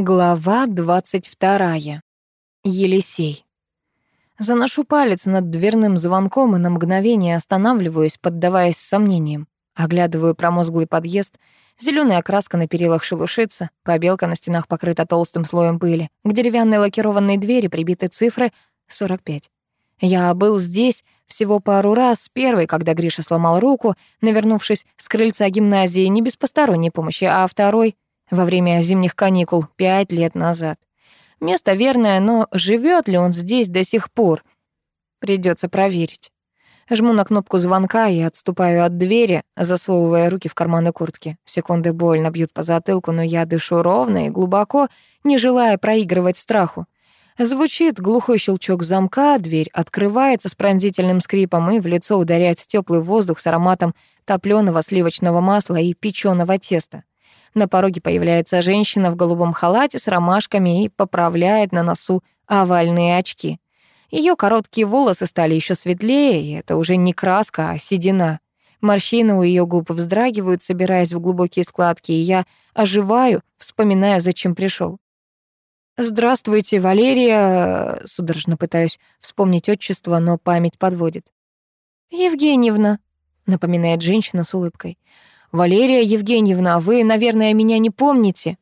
Глава двадцать вторая. Елисей. Заношу палец над дверным звонком и на мгновение останавливаюсь, поддаваясь сомнениям. Оглядываю промозглый подъезд. Зелёная краска на перилах шелушится, побелка на стенах покрыта толстым слоем пыли. К деревянной лакированной двери прибиты цифры 45. Я был здесь всего пару раз. Первый, когда Гриша сломал руку, навернувшись с крыльца гимназии не без посторонней помощи, а второй — во время зимних каникул пять лет назад. Место верное, но живет ли он здесь до сих пор? Придется проверить. Жму на кнопку звонка и отступаю от двери, засовывая руки в карманы куртки. Секунды больно бьют по затылку, но я дышу ровно и глубоко, не желая проигрывать страху. Звучит глухой щелчок замка, дверь открывается с пронзительным скрипом, и в лицо ударяет теплый воздух с ароматом топлёного сливочного масла и печёного теста. На пороге появляется женщина в голубом халате с ромашками и поправляет на носу овальные очки. Ее короткие волосы стали еще светлее, и это уже не краска, а седина. Морщины у ее губ вздрагивают, собираясь в глубокие складки, и я оживаю, вспоминая, зачем пришел. «Здравствуйте, Валерия...» Судорожно пытаюсь вспомнить отчество, но память подводит. «Евгеньевна», — напоминает женщина с улыбкой. «Валерия Евгеньевна, вы, наверное, меня не помните».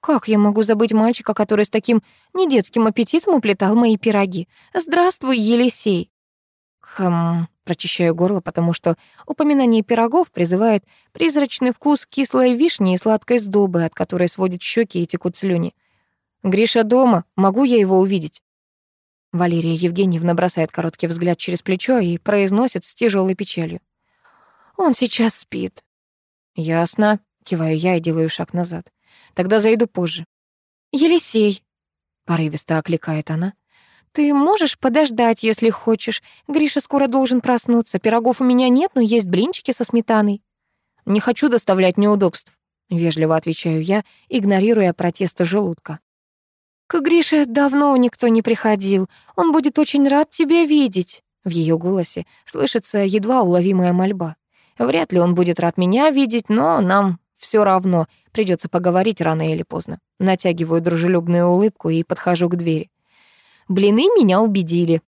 «Как я могу забыть мальчика, который с таким недетским аппетитом уплетал мои пироги? Здравствуй, Елисей!» Хм, прочищаю горло, потому что упоминание пирогов призывает призрачный вкус кислой вишни и сладкой сдобы, от которой сводят щеки и текут слюни. «Гриша дома, могу я его увидеть?» Валерия Евгеньевна бросает короткий взгляд через плечо и произносит с тяжелой печалью. «Он сейчас спит. «Ясно», — киваю я и делаю шаг назад. «Тогда зайду позже». «Елисей», — порывисто окликает она, «ты можешь подождать, если хочешь. Гриша скоро должен проснуться. Пирогов у меня нет, но есть блинчики со сметаной». «Не хочу доставлять неудобств», — вежливо отвечаю я, игнорируя протесты желудка. «К Грише давно никто не приходил. Он будет очень рад тебя видеть». В ее голосе слышится едва уловимая мольба. Вряд ли он будет рад меня видеть, но нам все равно придется поговорить рано или поздно. Натягиваю дружелюбную улыбку и подхожу к двери. Блины меня убедили.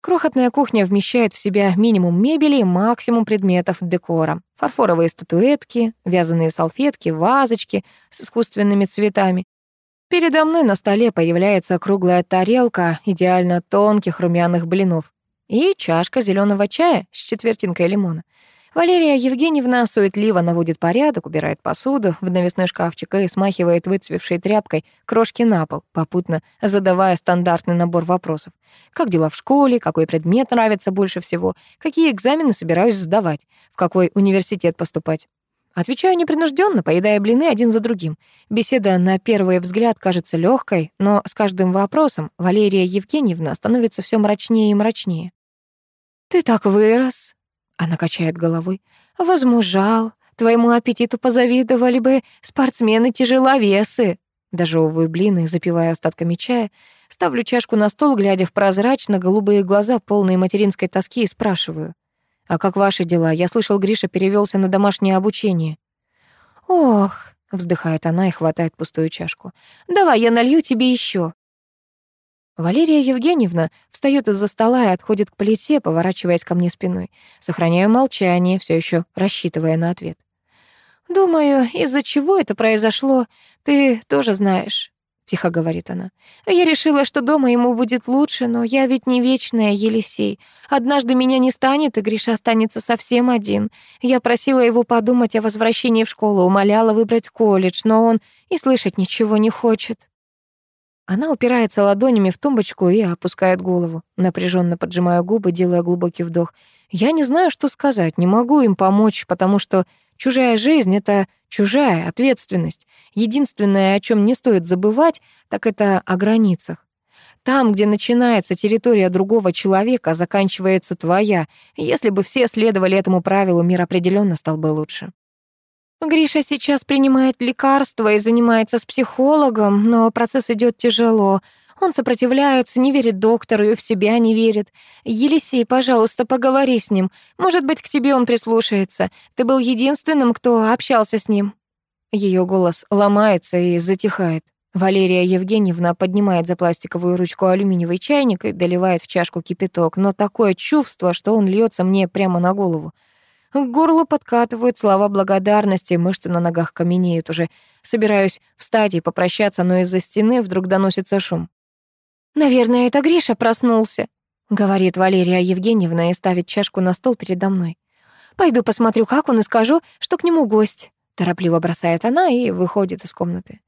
Крохотная кухня вмещает в себя минимум мебели и максимум предметов декора. Фарфоровые статуэтки, вязаные салфетки, вазочки с искусственными цветами. Передо мной на столе появляется круглая тарелка идеально тонких румяных блинов и чашка зеленого чая с четвертинкой лимона. Валерия Евгеньевна суетливо наводит порядок, убирает посуду в навесной шкафчик и смахивает выцвевшей тряпкой крошки на пол, попутно задавая стандартный набор вопросов. Как дела в школе, какой предмет нравится больше всего, какие экзамены собираюсь сдавать, в какой университет поступать. Отвечаю непринужденно, поедая блины один за другим. Беседа на первый взгляд кажется легкой, но с каждым вопросом Валерия Евгеньевна становится все мрачнее и мрачнее. «Ты так вырос», она качает головой. «Возмужал. Твоему аппетиту позавидовали бы спортсмены-тяжеловесы». Дожевываю блины, запивая остатками чая. Ставлю чашку на стол, глядя в прозрачно-голубые глаза, полные материнской тоски, и спрашиваю. «А как ваши дела? Я слышал, Гриша перевелся на домашнее обучение». «Ох», — вздыхает она и хватает пустую чашку. «Давай я налью тебе еще. Валерия Евгеньевна встает из-за стола и отходит к плите, поворачиваясь ко мне спиной. Сохраняю молчание, все еще рассчитывая на ответ. «Думаю, из-за чего это произошло, ты тоже знаешь», — тихо говорит она. «Я решила, что дома ему будет лучше, но я ведь не вечная, Елисей. Однажды меня не станет, и Гриша останется совсем один. Я просила его подумать о возвращении в школу, умоляла выбрать колледж, но он и слышать ничего не хочет». Она упирается ладонями в тумбочку и опускает голову. Напряженно поджимая губы, делая глубокий вдох. Я не знаю, что сказать, не могу им помочь, потому что чужая жизнь — это чужая ответственность. Единственное, о чем не стоит забывать, так это о границах. Там, где начинается территория другого человека, заканчивается твоя. Если бы все следовали этому правилу, мир определенно стал бы лучше. Гриша сейчас принимает лекарства и занимается с психологом, но процесс идет тяжело. Он сопротивляется, не верит доктору и в себя не верит. Елисей, пожалуйста, поговори с ним. Может быть, к тебе он прислушается. Ты был единственным, кто общался с ним. Ее голос ломается и затихает. Валерия Евгеньевна поднимает за пластиковую ручку алюминиевый чайник и доливает в чашку кипяток, но такое чувство, что он льется мне прямо на голову. К горлу подкатывают слова благодарности, мышцы на ногах каменеют уже. Собираюсь встать и попрощаться, но из-за стены вдруг доносится шум. «Наверное, это Гриша проснулся», — говорит Валерия Евгеньевна и ставит чашку на стол передо мной. «Пойду посмотрю, как он, и скажу, что к нему гость». Торопливо бросает она и выходит из комнаты.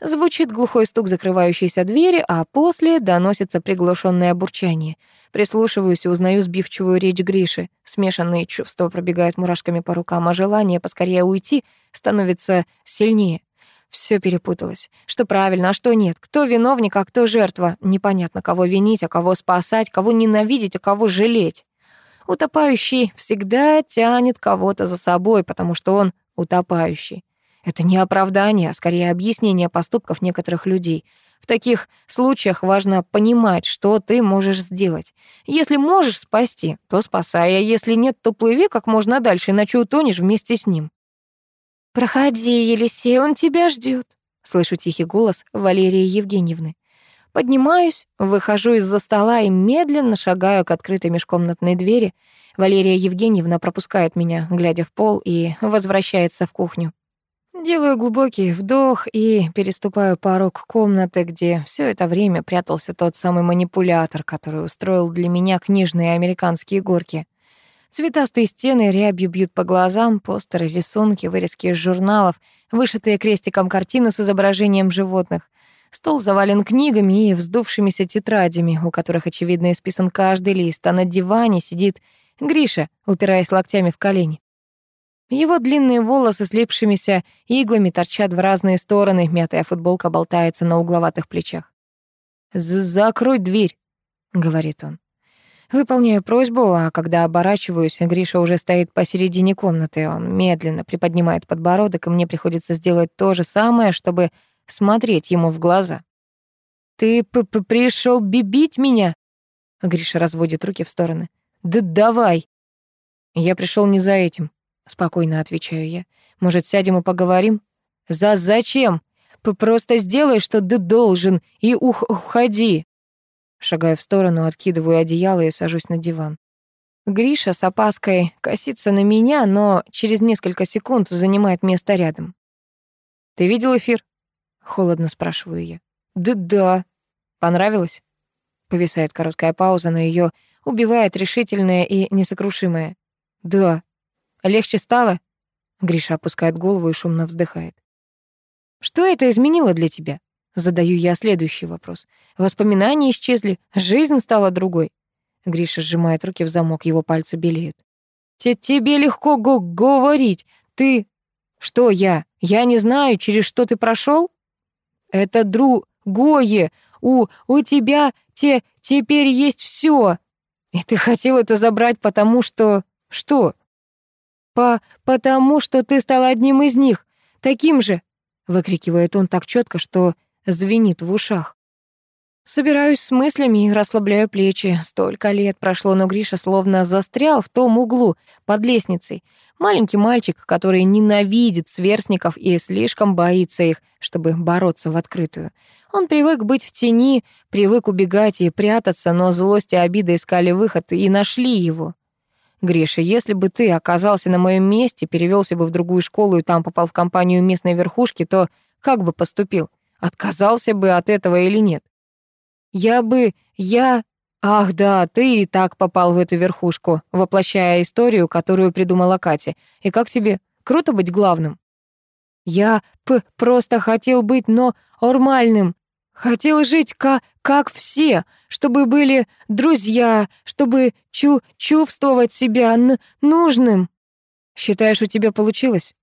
Звучит глухой стук закрывающейся двери, а после доносится приглушенное бурчание. Прислушиваюсь и узнаю сбивчивую речь Гриши. Смешанные чувства пробегают мурашками по рукам, а желание поскорее уйти становится сильнее. Все перепуталось. Что правильно, а что нет? Кто виновник, а кто жертва? Непонятно, кого винить, а кого спасать, кого ненавидеть, а кого жалеть. Утопающий всегда тянет кого-то за собой, потому что он утопающий. Это не оправдание, а скорее объяснение поступков некоторых людей. В таких случаях важно понимать, что ты можешь сделать. Если можешь спасти, то спасай, а если нет, то плыви как можно дальше, иначе утонешь вместе с ним. «Проходи, Елисей, он тебя ждет. слышу тихий голос Валерии Евгеньевны. Поднимаюсь, выхожу из-за стола и медленно шагаю к открытой межкомнатной двери. Валерия Евгеньевна пропускает меня, глядя в пол, и возвращается в кухню. Делаю глубокий вдох и переступаю порог комнаты, где все это время прятался тот самый манипулятор, который устроил для меня книжные американские горки. Цветастые стены рябью бьют по глазам, постеры, рисунки, вырезки из журналов, вышитые крестиком картины с изображением животных. Стол завален книгами и вздувшимися тетрадями, у которых, очевидно, исписан каждый лист, а на диване сидит Гриша, упираясь локтями в колени. Его длинные волосы с липшимися иглами торчат в разные стороны, мятая футболка болтается на угловатых плечах. «Закрой дверь», — говорит он. Выполняю просьбу, а когда оборачиваюсь, Гриша уже стоит посередине комнаты. Он медленно приподнимает подбородок, и мне приходится сделать то же самое, чтобы смотреть ему в глаза. «Ты п -п пришел бибить меня?» Гриша разводит руки в стороны. «Да давай!» «Я пришел не за этим», Спокойно отвечаю я. Может, сядем и поговорим? За зачем? Просто сделай, что ты должен, и ух уходи. Шагаю в сторону, откидываю одеяло и сажусь на диван. Гриша с опаской косится на меня, но через несколько секунд занимает место рядом. «Ты видел эфир?» — холодно спрашиваю я. «Да да». «Понравилось?» Повисает короткая пауза, но ее убивает решительное и несокрушимое. «Да». Легче стало?» Гриша опускает голову и шумно вздыхает. «Что это изменило для тебя?» Задаю я следующий вопрос. Воспоминания исчезли, жизнь стала другой. Гриша сжимает руки в замок, его пальцы белеют. «Тебе легко го говорить. Ты...» «Что я? Я не знаю, через что ты прошел?» «Это другое. У, у тебя те теперь есть все. И ты хотел это забрать, потому что... Что?» По потому что ты стал одним из них, таким же, выкрикивает он так четко, что звенит в ушах. Собираюсь с мыслями и расслабляю плечи. Столько лет прошло, но Гриша словно застрял в том углу под лестницей. Маленький мальчик, который ненавидит сверстников и слишком боится их, чтобы бороться в открытую. Он привык быть в тени, привык убегать и прятаться, но злость и обида искали выход и нашли его. Гриша, если бы ты оказался на моем месте, перевелся бы в другую школу и там попал в компанию местной верхушки, то как бы поступил? Отказался бы от этого или нет? Я бы... Я... Ах да, ты и так попал в эту верхушку, воплощая историю, которую придумала Катя. И как тебе? Круто быть главным? Я п просто хотел быть, но нормальным. Хотел жить ка как все, чтобы были друзья, чтобы чу чувствовать себя нужным. Считаешь, у тебя получилось?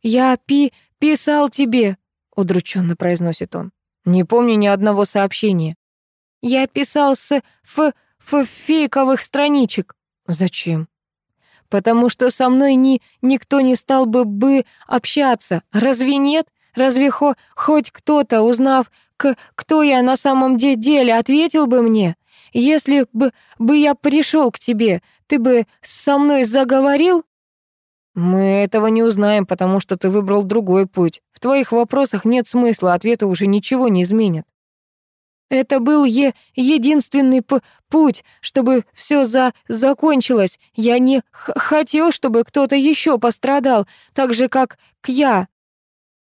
Я пи писал тебе, удрученно произносит он. Не помню ни одного сообщения. Я писал с ф ф фейковых страничек. Зачем? Потому что со мной ни никто не стал бы бы общаться. Разве нет? Разве хо хоть кто-то, узнав к кто я на самом деле, ответил бы мне. Если бы, бы я пришел к тебе, ты бы со мной заговорил? Мы этого не узнаем, потому что ты выбрал другой путь. В твоих вопросах нет смысла, ответы уже ничего не изменят. Это был е единственный путь, чтобы все за закончилось. Я не хотел, чтобы кто-то еще пострадал, так же, как я.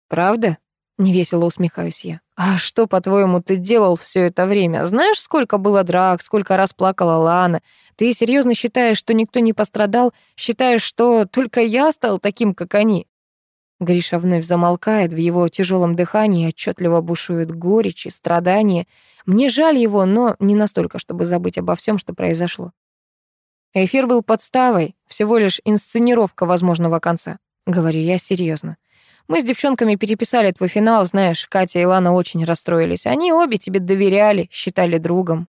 Правда? Невесело усмехаюсь я. А что, по-твоему, ты делал все это время? Знаешь, сколько было драк, сколько раз плакала Лана? Ты серьезно считаешь, что никто не пострадал? Считаешь, что только я стал таким, как они? Гриша вновь замолкает, в его тяжелом дыхании отчетливо бушует горечь и страдание. Мне жаль его, но не настолько, чтобы забыть обо всем, что произошло. Эфир был подставой, всего лишь инсценировка возможного конца. Говорю я серьезно. Мы с девчонками переписали твой финал, знаешь, Катя и Лана очень расстроились. Они обе тебе доверяли, считали другом.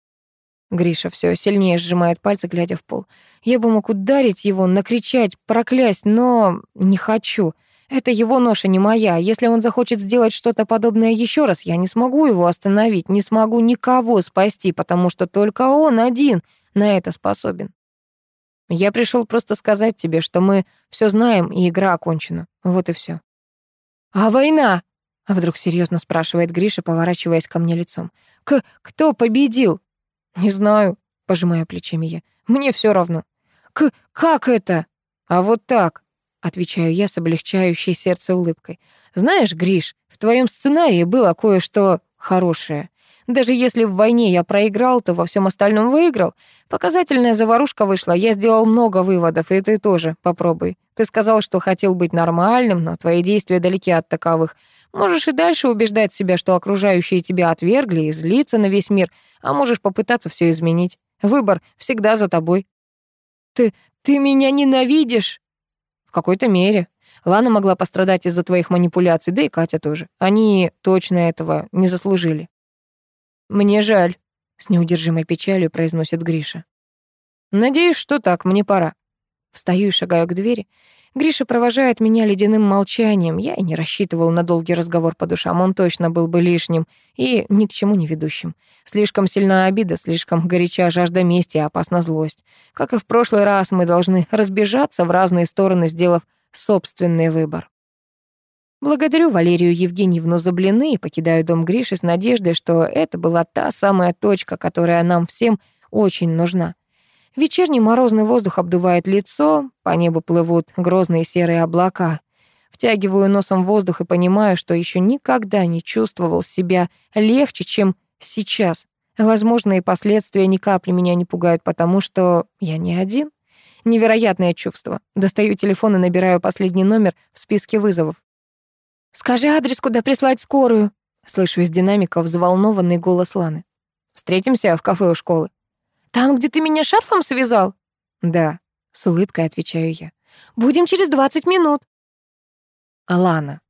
Гриша все сильнее сжимает пальцы, глядя в пол. Я бы мог ударить его, накричать, проклясть, но не хочу. Это его ноша, не моя. Если он захочет сделать что-то подобное еще раз, я не смогу его остановить, не смогу никого спасти, потому что только он один на это способен. Я пришел просто сказать тебе, что мы все знаем, и игра окончена. Вот и все. «А война?» — вдруг серьезно спрашивает Гриша, поворачиваясь ко мне лицом. «К кто победил?» «Не знаю», — пожимаю плечами я. «Мне все равно». «К как это?» «А вот так», Отвечаю я с облегчающей сердце улыбкой. Знаешь, Гриш, в твоем сценарии было кое-что хорошее. Даже если в войне я проиграл, то во всем остальном выиграл. Показательная заварушка вышла, я сделал много выводов, и ты тоже попробуй. Ты сказал, что хотел быть нормальным, но твои действия далеки от таковых. Можешь и дальше убеждать себя, что окружающие тебя отвергли и злиться на весь мир, а можешь попытаться все изменить. Выбор всегда за тобой. Ты... ты меня ненавидишь? В какой-то мере. Лана могла пострадать из-за твоих манипуляций, да и Катя тоже. Они точно этого не заслужили. Мне жаль, с неудержимой печалью произносит Гриша. Надеюсь, что так, мне пора. Встаю и шагаю к двери. Гриша провожает меня ледяным молчанием. Я и не рассчитывал на долгий разговор по душам. Он точно был бы лишним и ни к чему не ведущим. Слишком сильна обида, слишком горяча жажда мести и опасна злость. Как и в прошлый раз, мы должны разбежаться в разные стороны, сделав собственный выбор. Благодарю Валерию Евгеньевну за блины и покидаю дом Гриши с надеждой, что это была та самая точка, которая нам всем очень нужна. Вечерний морозный воздух обдувает лицо, по небу плывут грозные серые облака. Втягиваю носом воздух и понимаю, что еще никогда не чувствовал себя легче, чем сейчас. Возможные последствия ни капли меня не пугают, потому что я не один. Невероятное чувство. Достаю телефон и набираю последний номер в списке вызовов. «Скажи адрес, куда прислать скорую», — слышу из динамика взволнованный голос Ланы. «Встретимся в кафе у школы». «Там, где ты меня шарфом связал?» «Да», — с улыбкой отвечаю я. «Будем через двадцать минут». Алана.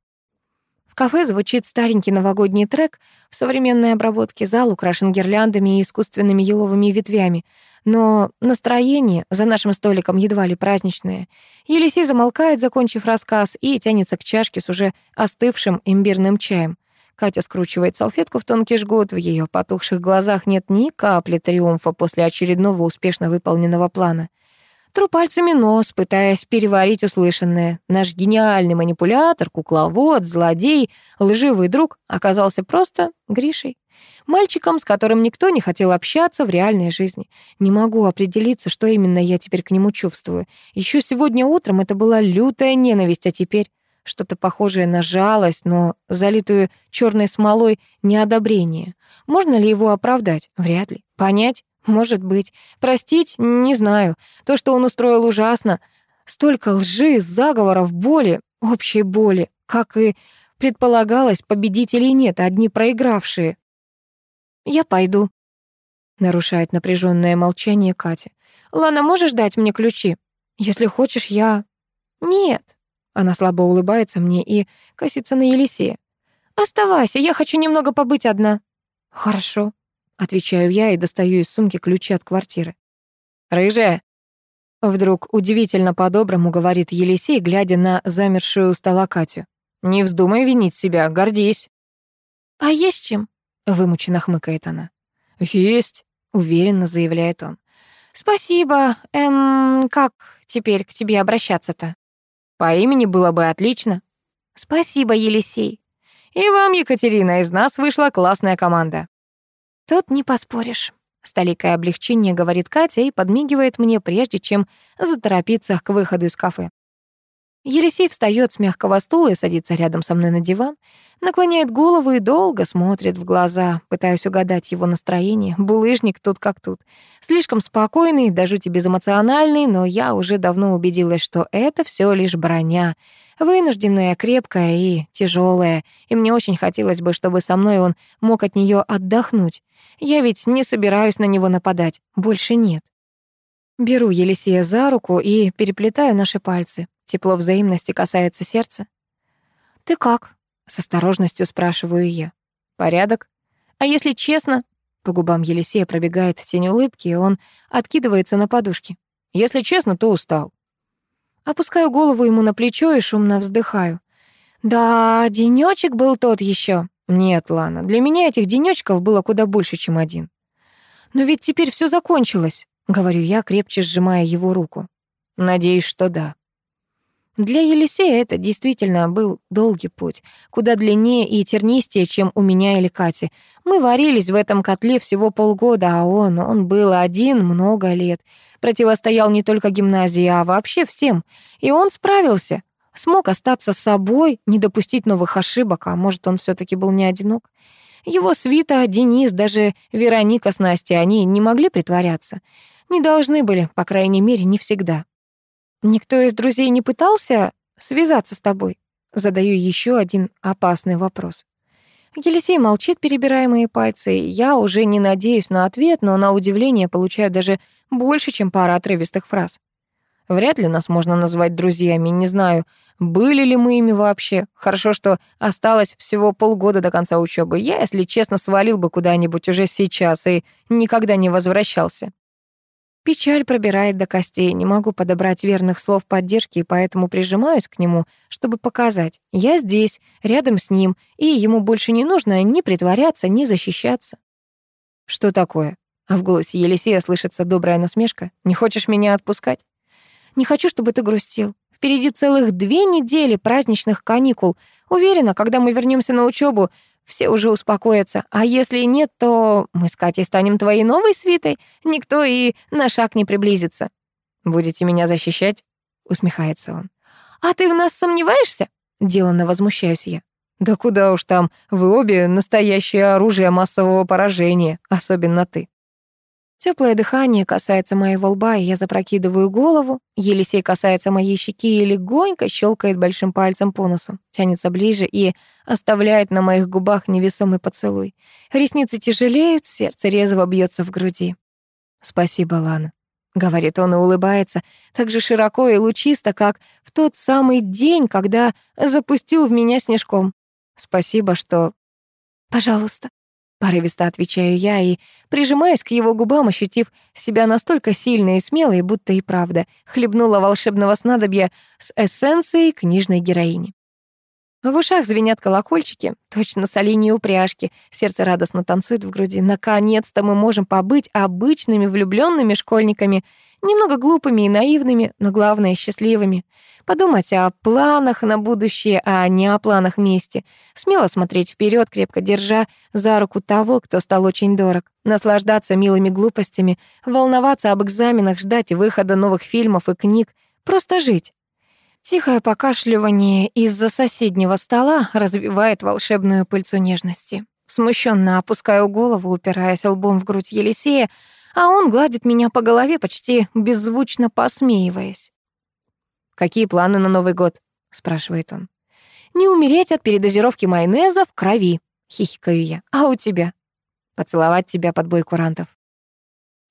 В кафе звучит старенький новогодний трек. В современной обработке зал украшен гирляндами и искусственными еловыми ветвями. Но настроение за нашим столиком едва ли праздничное. Елисей замолкает, закончив рассказ, и тянется к чашке с уже остывшим имбирным чаем. Катя скручивает салфетку в тонкий жгут, в ее потухших глазах нет ни капли триумфа после очередного успешно выполненного плана. Тру пальцами нос, пытаясь переварить услышанное. Наш гениальный манипулятор, кукловод, злодей, лживый друг оказался просто Гришей. Мальчиком, с которым никто не хотел общаться в реальной жизни. Не могу определиться, что именно я теперь к нему чувствую. Еще сегодня утром это была лютая ненависть, а теперь что-то похожее на жалость, но залитую черной смолой неодобрение. Можно ли его оправдать? Вряд ли. Понять? Может быть. Простить? Не знаю. То, что он устроил ужасно. Столько лжи, заговоров, боли, общей боли. Как и предполагалось, победителей нет, одни проигравшие. «Я пойду», — нарушает напряженное молчание Катя. «Лана, можешь дать мне ключи? Если хочешь, я...» «Нет», — она слабо улыбается мне и косится на Елисея. «Оставайся, я хочу немного побыть одна». «Хорошо», Отвечаю я и достаю из сумки ключи от квартиры. «Рыжая!» Вдруг удивительно по-доброму говорит Елисей, глядя на замершую у стола Катю. «Не вздумай винить себя, гордись». «А есть чем?» — вымученно хмыкает она. «Есть», — уверенно заявляет он. «Спасибо. Эм, как теперь к тебе обращаться-то?» «По имени было бы отлично». «Спасибо, Елисей», И вам, Екатерина, из нас вышла классная команда». «Тут не поспоришь». С толикой облегчения говорит Катя и подмигивает мне, прежде чем заторопиться к выходу из кафе. Елисей встает с мягкого стула и садится рядом со мной на диван, наклоняет голову и долго смотрит в глаза, пытаясь угадать его настроение. Булыжник тут как тут. Слишком спокойный, даже жути безэмоциональный, но я уже давно убедилась, что это все лишь броня. Вынужденная, крепкая и тяжелая, и мне очень хотелось бы, чтобы со мной он мог от нее отдохнуть. Я ведь не собираюсь на него нападать, больше нет. Беру Елисея за руку и переплетаю наши пальцы. Тепло взаимности касается сердца. «Ты как?» — с осторожностью спрашиваю я. «Порядок? А если честно?» По губам Елисея пробегает тень улыбки, и он откидывается на подушки. «Если честно, то устал». Опускаю голову ему на плечо и шумно вздыхаю. «Да, денёчек был тот еще. «Нет, Лана, для меня этих денёчков было куда больше, чем один». «Но ведь теперь все закончилось», — говорю я, крепче сжимая его руку. «Надеюсь, что да». Для Елисея это действительно был долгий путь, куда длиннее и тернистее, чем у меня или Кати. Мы варились в этом котле всего полгода, а он, он был один много лет. Противостоял не только гимназии, а вообще всем. И он справился, смог остаться собой, не допустить новых ошибок, а может, он все таки был не одинок. Его свита, Денис, даже Вероника с Настей, они не могли притворяться. Не должны были, по крайней мере, не всегда. Никто из друзей не пытался связаться с тобой? Задаю еще один опасный вопрос. Елисей молчит, перебирая мои пальцы. Я уже не надеюсь на ответ, но на удивление получаю даже больше, чем пара отрывистых фраз. Вряд ли нас можно назвать друзьями, не знаю, были ли мы ими вообще. Хорошо, что осталось всего полгода до конца учебы. Я, если честно, свалил бы куда-нибудь уже сейчас и никогда не возвращался. Печаль пробирает до костей, не могу подобрать верных слов поддержки, и поэтому прижимаюсь к нему, чтобы показать. Я здесь, рядом с ним, и ему больше не нужно ни притворяться, ни защищаться. «Что такое?» А в голосе Елисея слышится добрая насмешка. «Не хочешь меня отпускать?» «Не хочу, чтобы ты грустил. Впереди целых две недели праздничных каникул. Уверена, когда мы вернемся на учебу, все уже успокоятся. А если нет, то мы с Катей станем твоей новой свитой. Никто и на шаг не приблизится. Будете меня защищать? Усмехается он. А ты в нас сомневаешься? Деланно возмущаюсь я. Да куда уж там, вы обе настоящее оружие массового поражения, особенно ты. Теплое дыхание касается моего лба, и я запрокидываю голову. Елисей касается моей щеки и легонько щелкает большим пальцем по носу, тянется ближе и оставляет на моих губах невесомый поцелуй. Ресницы тяжелеют, сердце резво бьется в груди. «Спасибо, Лана», — говорит он и улыбается, так же широко и лучисто, как в тот самый день, когда запустил в меня снежком. «Спасибо, что...» «Пожалуйста», Порывисто отвечаю я и прижимаюсь к его губам, ощутив себя настолько сильной и смелой, будто и правда хлебнула волшебного снадобья с эссенцией книжной героини. В ушах звенят колокольчики, точно с линии упряжки. Сердце радостно танцует в груди. Наконец-то мы можем побыть обычными влюбленными школьниками, немного глупыми и наивными, но главное — счастливыми. Подумать о планах на будущее, а не о планах мести. Смело смотреть вперед, крепко держа за руку того, кто стал очень дорог. Наслаждаться милыми глупостями, волноваться об экзаменах, ждать выхода новых фильмов и книг. Просто жить. Тихое покашливание из-за соседнего стола развивает волшебную пыльцу нежности. Смущенно опускаю голову, упираясь лбом в грудь Елисея, а он гладит меня по голове, почти беззвучно посмеиваясь. «Какие планы на Новый год?» — спрашивает он. «Не умереть от передозировки майонеза в крови», — хихикаю я. «А у тебя?» «Поцеловать тебя под бой курантов».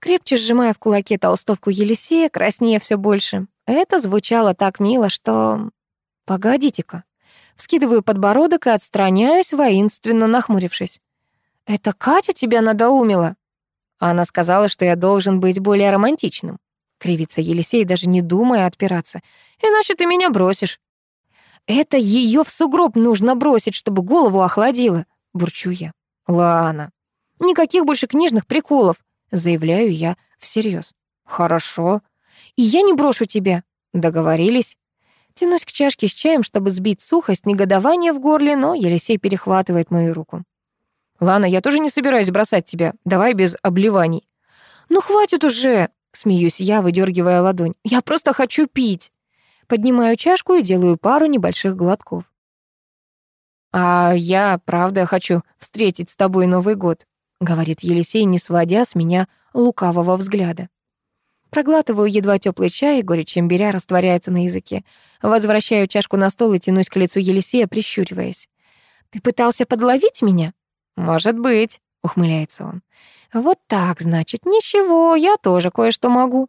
Крепче сжимая в кулаке толстовку Елисея, краснее все больше. Это звучало так мило, что... Погодите-ка. Вскидываю подбородок и отстраняюсь, воинственно нахмурившись. «Это Катя тебя надоумила?» Она сказала, что я должен быть более романтичным. Кривится Елисей, даже не думая отпираться. «Иначе ты меня бросишь». «Это ее в сугроб нужно бросить, чтобы голову охладило», — бурчу я. «Ладно. Никаких больше книжных приколов», — заявляю я всерьез. «Хорошо», и я не брошу тебя. Договорились? Тянусь к чашке с чаем, чтобы сбить сухость, негодование в горле, но Елисей перехватывает мою руку. «Лана, я тоже не собираюсь бросать тебя. Давай без обливаний». «Ну хватит уже!» — смеюсь я, выдергивая ладонь. «Я просто хочу пить!» Поднимаю чашку и делаю пару небольших глотков. «А я, правда, хочу встретить с тобой Новый год», — говорит Елисей, не сводя с меня лукавого взгляда. Проглатываю едва теплый чай, и горечь имбиря растворяется на языке. Возвращаю чашку на стол и тянусь к лицу Елисея, прищуриваясь. «Ты пытался подловить меня?» «Может быть», — ухмыляется он. «Вот так, значит, ничего, я тоже кое-что могу».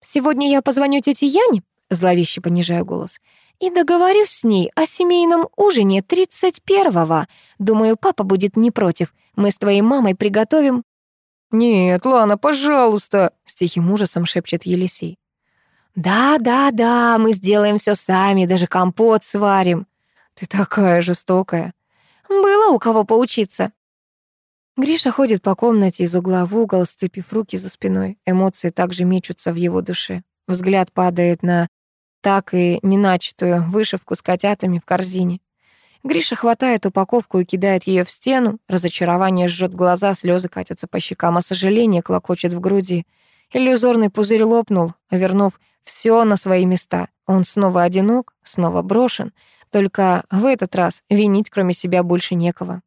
«Сегодня я позвоню тете Яне», — зловеще понижаю голос, «и договорюсь с ней о семейном ужине 31-го. Думаю, папа будет не против. Мы с твоей мамой приготовим...» «Нет, Лана, пожалуйста», — с тихим ужасом шепчет Елисей. «Да, да, да, мы сделаем все сами, даже компот сварим». «Ты такая жестокая». «Было у кого поучиться». Гриша ходит по комнате из угла в угол, сцепив руки за спиной. Эмоции также мечутся в его душе. Взгляд падает на так и не начатую вышивку с котятами в корзине. Гриша хватает упаковку и кидает ее в стену. Разочарование жжет глаза, слезы катятся по щекам, а сожаление клокочет в груди. Иллюзорный пузырь лопнул, вернув все на свои места. Он снова одинок, снова брошен. Только в этот раз винить кроме себя больше некого.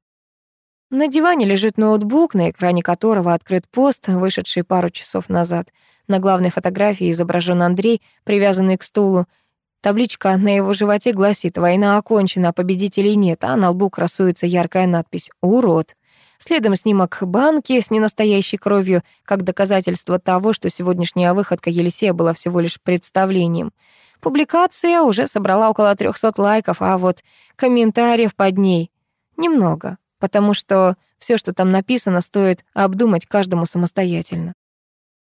На диване лежит ноутбук, на экране которого открыт пост, вышедший пару часов назад. На главной фотографии изображен Андрей, привязанный к стулу. Табличка на его животе гласит «Война окончена, победителей нет», а на лбу красуется яркая надпись «Урод». Следом снимок банки с ненастоящей кровью, как доказательство того, что сегодняшняя выходка Елисея была всего лишь представлением. Публикация уже собрала около 300 лайков, а вот комментариев под ней немного, потому что все, что там написано, стоит обдумать каждому самостоятельно.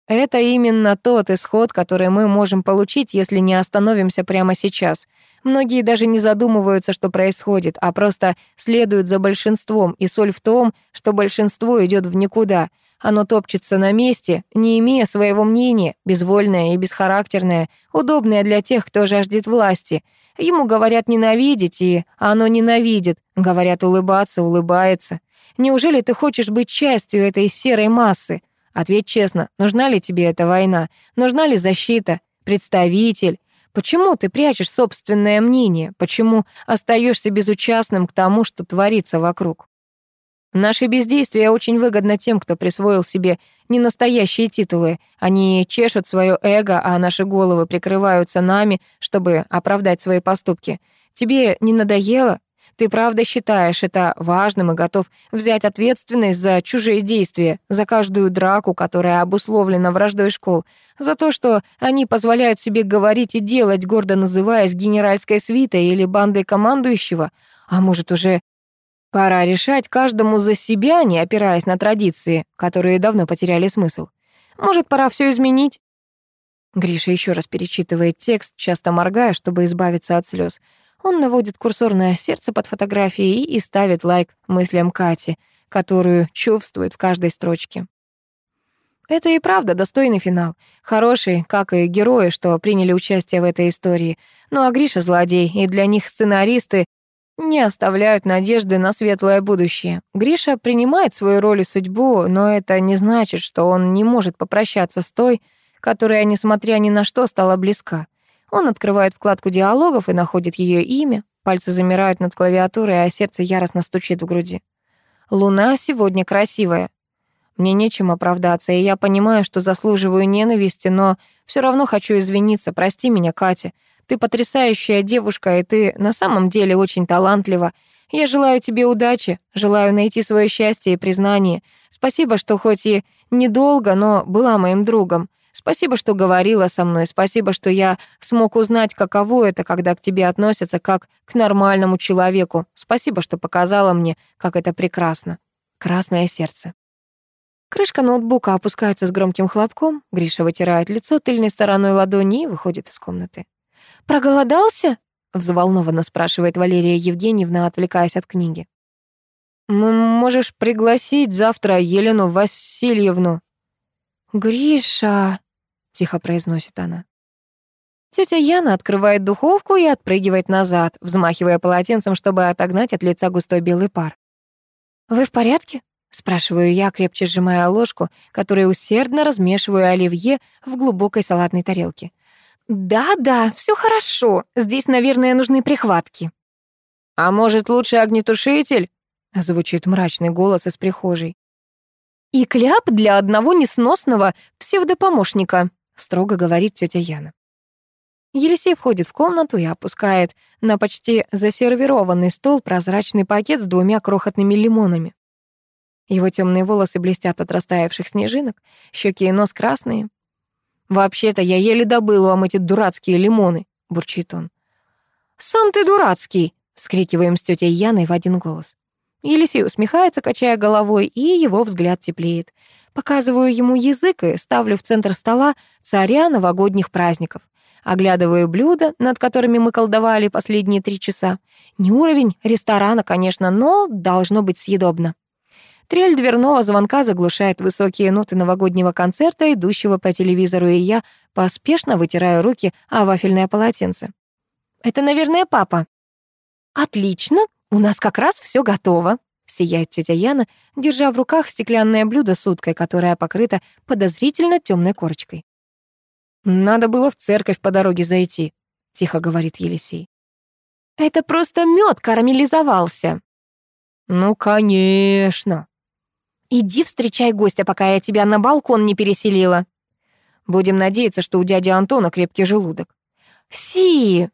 Это именно тот исход, который мы можем получить, если не остановимся прямо сейчас. Многие даже не задумываются, что происходит, а просто следуют за большинством, и соль в том, что большинство идет в никуда. Оно топчется на месте, не имея своего мнения, безвольное и бесхарактерное, удобное для тех, кто жаждет власти. Ему говорят ненавидеть, и оно ненавидит. Говорят улыбаться, улыбается. Неужели ты хочешь быть частью этой серой массы? Ответь честно, нужна ли тебе эта война? Нужна ли защита? Представитель? Почему ты прячешь собственное мнение? Почему остаешься безучастным к тому, что творится вокруг? Наше бездействие очень выгодно тем, кто присвоил себе ненастоящие титулы. Они чешут свое эго, а наши головы прикрываются нами, чтобы оправдать свои поступки. Тебе не надоело? Ты правда считаешь это важным и готов взять ответственность за чужие действия, за каждую драку, которая обусловлена враждой школ, за то, что они позволяют себе говорить и делать, гордо называясь генеральской свитой или бандой командующего? А может, уже пора решать каждому за себя, не опираясь на традиции, которые давно потеряли смысл? Может, пора все изменить? Гриша еще раз перечитывает текст, часто моргая, чтобы избавиться от слез. Он наводит курсор на сердце под фотографией и ставит лайк мыслям Кати, которую чувствует в каждой строчке. Это и правда достойный финал. Хороший, как и герои, что приняли участие в этой истории. Ну а Гриша злодей, и для них сценаристы не оставляют надежды на светлое будущее. Гриша принимает свою роль и судьбу, но это не значит, что он не может попрощаться с той, которая, несмотря ни на что, стала близка. Он открывает вкладку диалогов и находит ее имя. Пальцы замирают над клавиатурой, а сердце яростно стучит в груди. «Луна сегодня красивая». Мне нечем оправдаться, и я понимаю, что заслуживаю ненависти, но все равно хочу извиниться. Прости меня, Катя. Ты потрясающая девушка, и ты на самом деле очень талантлива. Я желаю тебе удачи, желаю найти свое счастье и признание. Спасибо, что хоть и недолго, но была моим другом. Спасибо, что говорила со мной, спасибо, что я смог узнать, каково это, когда к тебе относятся как к нормальному человеку. Спасибо, что показала мне, как это прекрасно. Красное сердце. Крышка ноутбука опускается с громким хлопком. Гриша вытирает лицо тыльной стороной ладони и выходит из комнаты. «Проголодался?» — взволнованно спрашивает Валерия Евгеньевна, отвлекаясь от книги. «Можешь пригласить завтра Елену Васильевну?» «Гриша!» — тихо произносит она. Тетя Яна открывает духовку и отпрыгивает назад, взмахивая полотенцем, чтобы отогнать от лица густой белый пар. «Вы в порядке?» — спрашиваю я, крепче сжимая ложку, которой усердно размешиваю оливье в глубокой салатной тарелке. «Да-да, все хорошо. Здесь, наверное, нужны прихватки». «А может, лучше огнетушитель?» — звучит мрачный голос из прихожей. «И кляп для одного несносного псевдопомощника», — строго говорит тетя Яна. Елисей входит в комнату и опускает на почти засервированный стол прозрачный пакет с двумя крохотными лимонами. Его темные волосы блестят от растаявших снежинок, щеки и нос красные. «Вообще-то я еле добыл вам эти дурацкие лимоны», — бурчит он. «Сам ты дурацкий!» — вскрикиваем с тетей Яной в один голос. Елисей усмехается, качая головой, и его взгляд теплеет. Показываю ему язык и ставлю в центр стола царя новогодних праздников. Оглядываю блюда, над которыми мы колдовали последние три часа. Не уровень ресторана, конечно, но должно быть съедобно. Трель дверного звонка заглушает высокие ноты новогоднего концерта, идущего по телевизору, и я поспешно вытираю руки о вафельное полотенце. «Это, наверное, папа». «Отлично, у нас как раз все готово», — сияет тетя Яна, держа в руках стеклянное блюдо с уткой, которая покрыта подозрительно темной корочкой. «Надо было в церковь по дороге зайти», — тихо говорит Елисей. «Это просто мед карамелизовался». «Ну, конечно». «Иди встречай гостя, пока я тебя на балкон не переселила». «Будем надеяться, что у дяди Антона крепкий желудок». «Си!»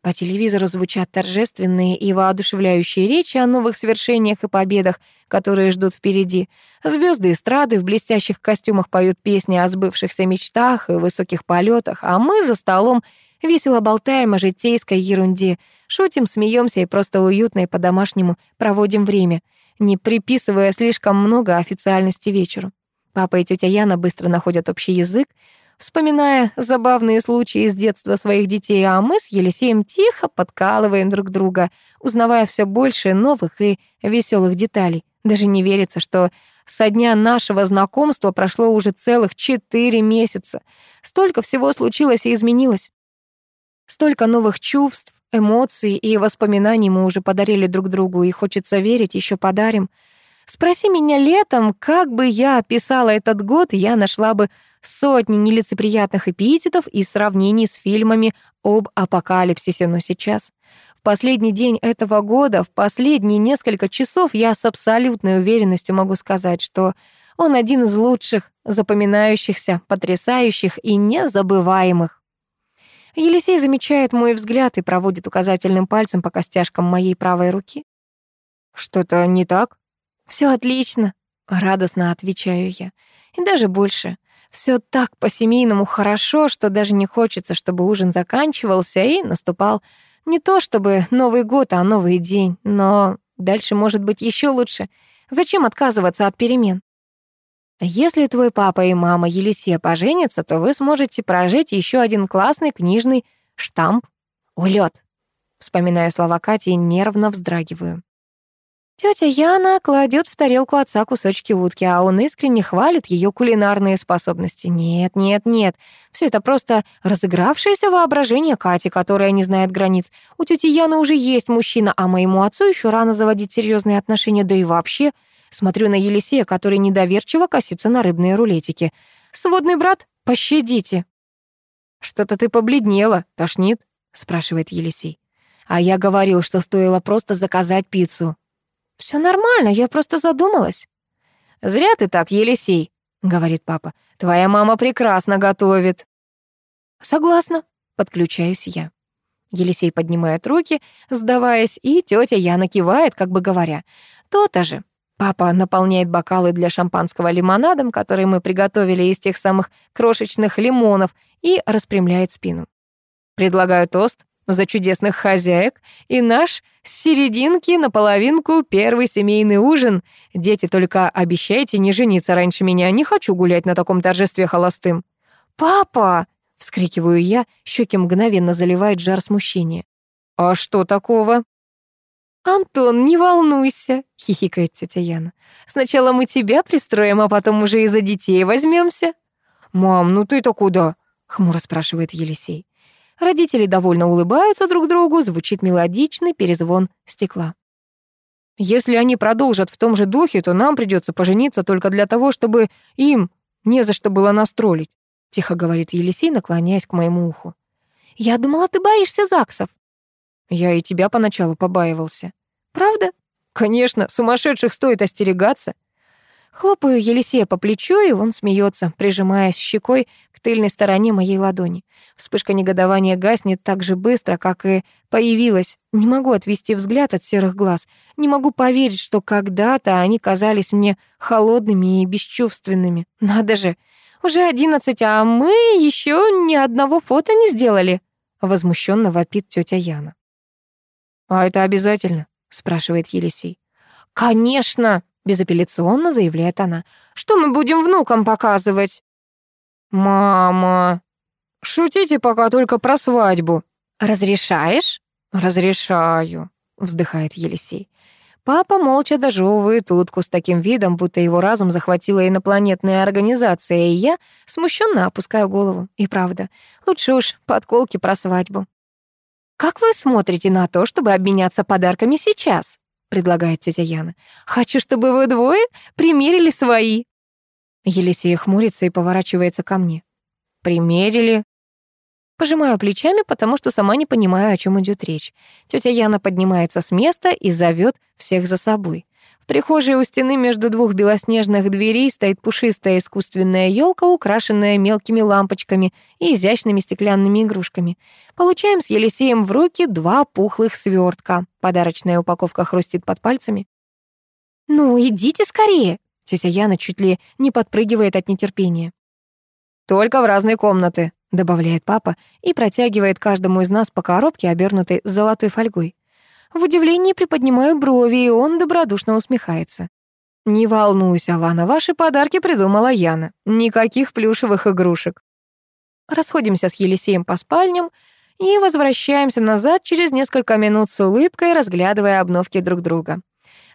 По телевизору звучат торжественные и воодушевляющие речи о новых свершениях и победах, которые ждут впереди. Звезды эстрады в блестящих костюмах поют песни о сбывшихся мечтах и высоких полетах, а мы за столом весело болтаем о житейской ерунде, шутим, смеемся и просто уютно и по-домашнему проводим время, не приписывая слишком много официальности вечеру. Папа и тетя Яна быстро находят общий язык, вспоминая забавные случаи из детства своих детей, а мы с Елисеем тихо подкалываем друг друга, узнавая все больше новых и веселых деталей. Даже не верится, что со дня нашего знакомства прошло уже целых четыре месяца. Столько всего случилось и изменилось. Столько новых чувств, эмоций и воспоминаний мы уже подарили друг другу, и хочется верить, еще подарим. Спроси меня летом, как бы я описала этот год, я нашла бы сотни нелицеприятных эпитетов и сравнений с фильмами об апокалипсисе, но сейчас, в последний день этого года, в последние несколько часов я с абсолютной уверенностью могу сказать, что он один из лучших, запоминающихся, потрясающих и незабываемых. Елисей замечает мой взгляд и проводит указательным пальцем по костяшкам моей правой руки. «Что-то не так?» Все отлично», — радостно отвечаю я. «И даже больше. Все так по-семейному хорошо, что даже не хочется, чтобы ужин заканчивался и наступал не то чтобы Новый год, а новый день. Но дальше может быть еще лучше. Зачем отказываться от перемен? Если твой папа и мама Елисея поженятся, то вы сможете прожить еще один классный книжный штамп. Улет. Вспоминая слова Кати, нервно вздрагиваю. Тетя Яна кладет в тарелку отца кусочки утки, а он искренне хвалит ее кулинарные способности. Нет, нет, нет. Все это просто разыгравшееся воображение Кати, которая не знает границ. У тети Яны уже есть мужчина, а моему отцу еще рано заводить серьезные отношения, да и вообще. Смотрю на Елисея, который недоверчиво косится на рыбные рулетики. «Сводный брат, пощадите!» «Что-то ты побледнела, тошнит?» — спрашивает Елисей. «А я говорил, что стоило просто заказать пиццу. Все нормально, я просто задумалась». «Зря ты так, Елисей», — говорит папа. «Твоя мама прекрасно готовит». «Согласна», — подключаюсь я. Елисей поднимает руки, сдаваясь, и тетя Яна кивает, как бы говоря. «То-то же». Папа наполняет бокалы для шампанского лимонадом, который мы приготовили из тех самых крошечных лимонов, и распрямляет спину. «Предлагаю тост за чудесных хозяек и наш с серединки на половинку первый семейный ужин. Дети, только обещайте не жениться раньше меня, не хочу гулять на таком торжестве холостым». «Папа!» — вскрикиваю я, щеки мгновенно заливает жар смущения. «А что такого?» «Антон, не волнуйся», — хихикает тетя Яна. «Сначала мы тебя пристроим, а потом уже и за детей возьмемся». «Мам, ну ты-то куда?» — хмуро спрашивает Елисей. Родители довольно улыбаются друг другу, звучит мелодичный перезвон стекла. Если они продолжат в том же духе, то нам придется пожениться только для того, чтобы им не за что было настроить, тихо говорит Елисей, наклоняясь к моему уху. Я думала, ты боишься ЗАГСов. Я и тебя поначалу побаивался. Правда? Конечно, сумасшедших стоит остерегаться. Хлопаю Елисея по плечу, и он смеется, прижимаясь щекой к тыльной стороне моей ладони. Вспышка негодования гаснет так же быстро, как и появилась. Не могу отвести взгляд от серых глаз. Не могу поверить, что когда-то они казались мне холодными и бесчувственными. Надо же, уже одиннадцать, а мы еще ни одного фото не сделали. Возмущенно вопит тетя Яна. «А это обязательно?» — спрашивает Елисей. «Конечно!» безапелляционно заявляет она. Что мы будем внукам показывать? Мама, шутите пока только про свадьбу. Разрешаешь? Разрешаю, вздыхает Елисей. Папа молча дожевывает утку с таким видом, будто его разум захватила инопланетная организация, и я смущенно опускаю голову. И правда, лучше уж подколки про свадьбу. Как вы смотрите на то, чтобы обменяться подарками сейчас? — предлагает тетя Яна. «Хочу, чтобы вы двое примерили свои». Елисея хмурится и поворачивается ко мне. «Примерили?» Пожимаю плечами, потому что сама не понимаю, о чем идет речь. Тетя Яна поднимается с места и зовет всех за собой прихожей у стены между двух белоснежных дверей стоит пушистая искусственная елка, украшенная мелкими лампочками и изящными стеклянными игрушками. Получаем с Елисеем в руки два пухлых свертка. Подарочная упаковка хрустит под пальцами. «Ну, идите скорее!» Тетя Яна чуть ли не подпрыгивает от нетерпения. «Только в разные комнаты», — добавляет папа и протягивает каждому из нас по коробке, обернутой золотой фольгой. В удивлении приподнимаю брови, и он добродушно усмехается. «Не волнуйся, Лана, ваши подарки придумала Яна. Никаких плюшевых игрушек». Расходимся с Елисеем по спальням и возвращаемся назад через несколько минут с улыбкой, разглядывая обновки друг друга.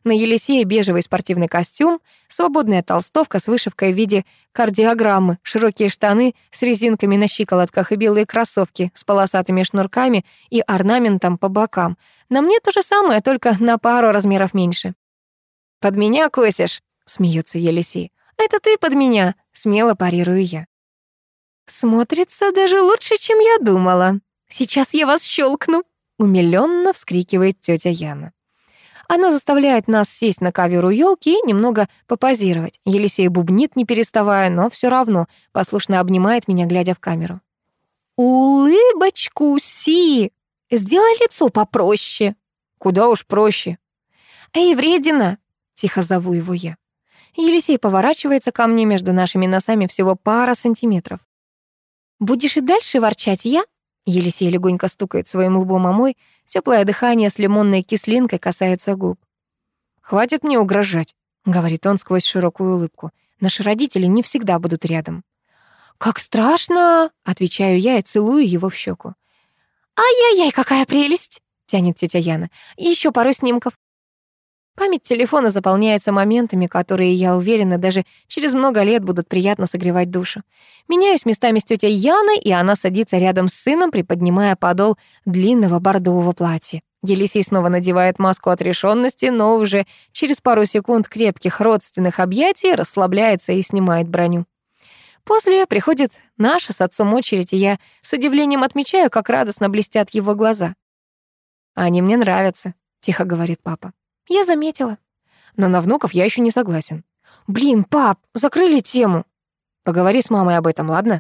На Елисее бежевый спортивный костюм, свободная толстовка с вышивкой в виде кардиограммы, широкие штаны с резинками на щиколотках и белые кроссовки с полосатыми шнурками и орнаментом по бокам. На мне то же самое, только на пару размеров меньше. «Под меня косишь», — смеется Елисей. «Это ты под меня», — смело парирую я. «Смотрится даже лучше, чем я думала. Сейчас я вас щелкну», — умилённо вскрикивает тетя Яна. Она заставляет нас сесть на ковер у елки и немного попозировать. Елисей бубнит, не переставая, но все равно послушно обнимает меня, глядя в камеру. «Улыбочку, Си! Сделай лицо попроще». «Куда уж проще». «Эй, вредина!» — тихо зову его я. Елисей поворачивается ко мне между нашими носами всего пара сантиметров. «Будешь и дальше ворчать я?» Елисей легонько стукает своим лбом о мой, теплое дыхание с лимонной кислинкой касается губ. «Хватит мне угрожать», — говорит он сквозь широкую улыбку. «Наши родители не всегда будут рядом». «Как страшно!» — отвечаю я и целую его в щеку. «Ай-яй-яй, какая прелесть!» — тянет тетя Яна. «Еще пару снимков». Память телефона заполняется моментами, которые, я уверена, даже через много лет будут приятно согревать душу. Меняюсь местами с тетей Яной, и она садится рядом с сыном, приподнимая подол длинного бордового платья. Елисей снова надевает маску отрешенности, но уже через пару секунд крепких родственных объятий расслабляется и снимает броню. После приходит наша с отцом очередь, и я с удивлением отмечаю, как радостно блестят его глаза. «Они мне нравятся», — тихо говорит папа. Я заметила. Но на внуков я еще не согласен. Блин, пап, закрыли тему. Поговори с мамой об этом, ладно?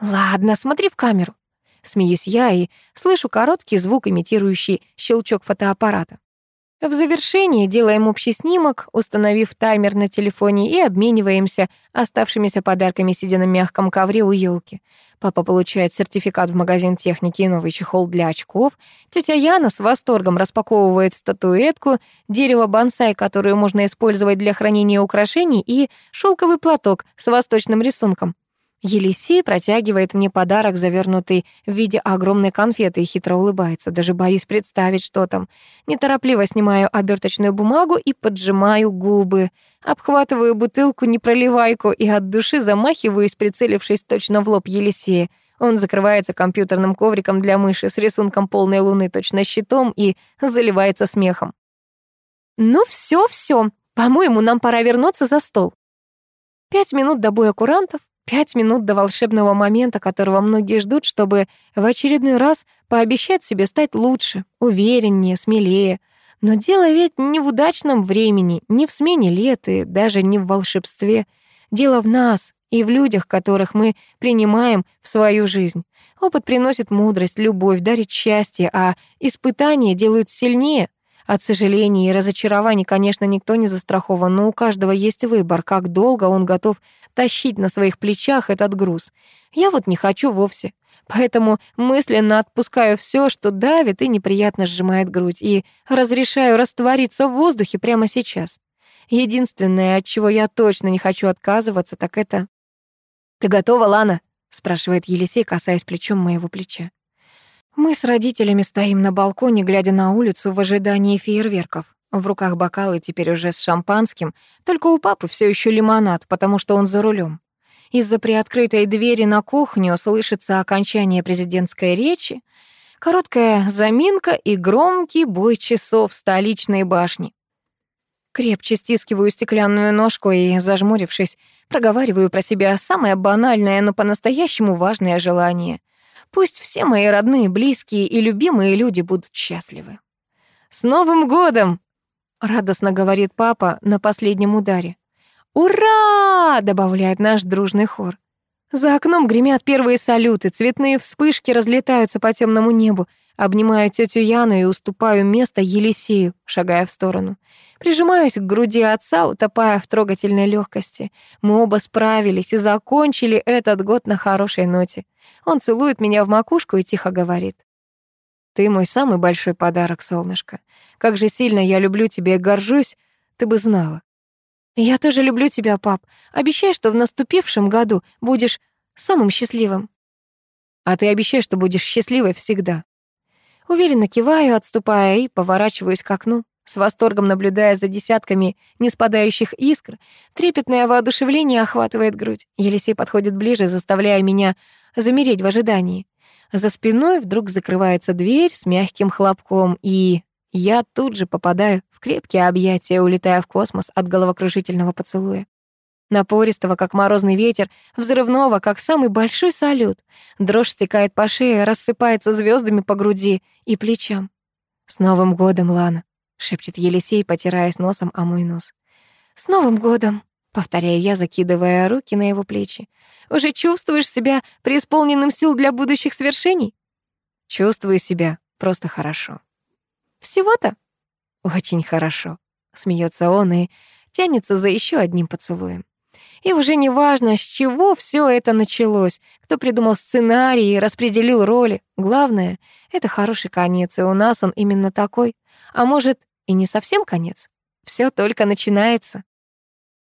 Ладно, смотри в камеру. Смеюсь я и слышу короткий звук, имитирующий щелчок фотоаппарата. В завершении делаем общий снимок, установив таймер на телефоне и обмениваемся оставшимися подарками, сидя на мягком ковре у елки. Папа получает сертификат в магазин техники и новый чехол для очков. Тетя Яна с восторгом распаковывает статуэтку, дерево бонсай, которую можно использовать для хранения украшений, и шелковый платок с восточным рисунком. Елисей протягивает мне подарок, завернутый в виде огромной конфеты, и хитро улыбается. Даже боюсь представить, что там. Неторопливо снимаю оберточную бумагу и поджимаю губы. Обхватываю бутылку непроливайку и от души замахиваюсь, прицелившись точно в лоб Елисея. Он закрывается компьютерным ковриком для мыши с рисунком полной луны точно щитом и заливается смехом. «Ну все, все, по-моему, нам пора вернуться за стол». Пять минут до боя курантов, пять минут до волшебного момента, которого многие ждут, чтобы в очередной раз пообещать себе стать лучше, увереннее, смелее. Но дело ведь не в удачном времени, не в смене лет и даже не в волшебстве. Дело в нас, и в людях, которых мы принимаем в свою жизнь. Опыт приносит мудрость, любовь, дарит счастье, а испытания делают сильнее. От сожалений и разочарований, конечно, никто не застрахован, но у каждого есть выбор, как долго он готов тащить на своих плечах этот груз. Я вот не хочу вовсе. Поэтому мысленно отпускаю все, что давит и неприятно сжимает грудь, и разрешаю раствориться в воздухе прямо сейчас. Единственное, от чего я точно не хочу отказываться, так это «Ты готова, Лана?» — спрашивает Елисей, касаясь плечом моего плеча. Мы с родителями стоим на балконе, глядя на улицу в ожидании фейерверков. В руках бокалы теперь уже с шампанским, только у папы все еще лимонад, потому что он за рулем. Из-за приоткрытой двери на кухню слышится окончание президентской речи, короткая заминка и громкий бой часов столичной башни. Крепче стискиваю стеклянную ножку и, зажмурившись, проговариваю про себя самое банальное, но по-настоящему важное желание. Пусть все мои родные, близкие и любимые люди будут счастливы. «С Новым годом!» — радостно говорит папа на последнем ударе. «Ура!» — добавляет наш дружный хор. За окном гремят первые салюты, цветные вспышки разлетаются по темному небу. Обнимаю тетю Яну и уступаю место Елисею, шагая в сторону. Прижимаюсь к груди отца, утопая в трогательной легкости. Мы оба справились и закончили этот год на хорошей ноте. Он целует меня в макушку и тихо говорит. «Ты мой самый большой подарок, солнышко. Как же сильно я люблю тебя и горжусь, ты бы знала». «Я тоже люблю тебя, пап. Обещай, что в наступившем году будешь самым счастливым». «А ты обещай, что будешь счастливой всегда», Уверенно киваю, отступая и поворачиваюсь к окну, с восторгом наблюдая за десятками неспадающих искр. Трепетное воодушевление охватывает грудь. Елисей подходит ближе, заставляя меня замереть в ожидании. За спиной вдруг закрывается дверь с мягким хлопком, и я тут же попадаю в крепкие объятия, улетая в космос от головокружительного поцелуя напористого, как морозный ветер, взрывного, как самый большой салют. Дрожь стекает по шее, рассыпается звездами по груди и плечам. «С Новым годом, Лана!» — шепчет Елисей, потираясь носом о мой нос. «С Новым годом!» — повторяю я, закидывая руки на его плечи. «Уже чувствуешь себя преисполненным сил для будущих свершений?» «Чувствую себя просто хорошо». «Всего-то?» «Очень хорошо», — смеется он и тянется за еще одним поцелуем. И уже не важно, с чего все это началось, кто придумал сценарий и распределил роли. Главное — это хороший конец, и у нас он именно такой. А может, и не совсем конец. Все только начинается.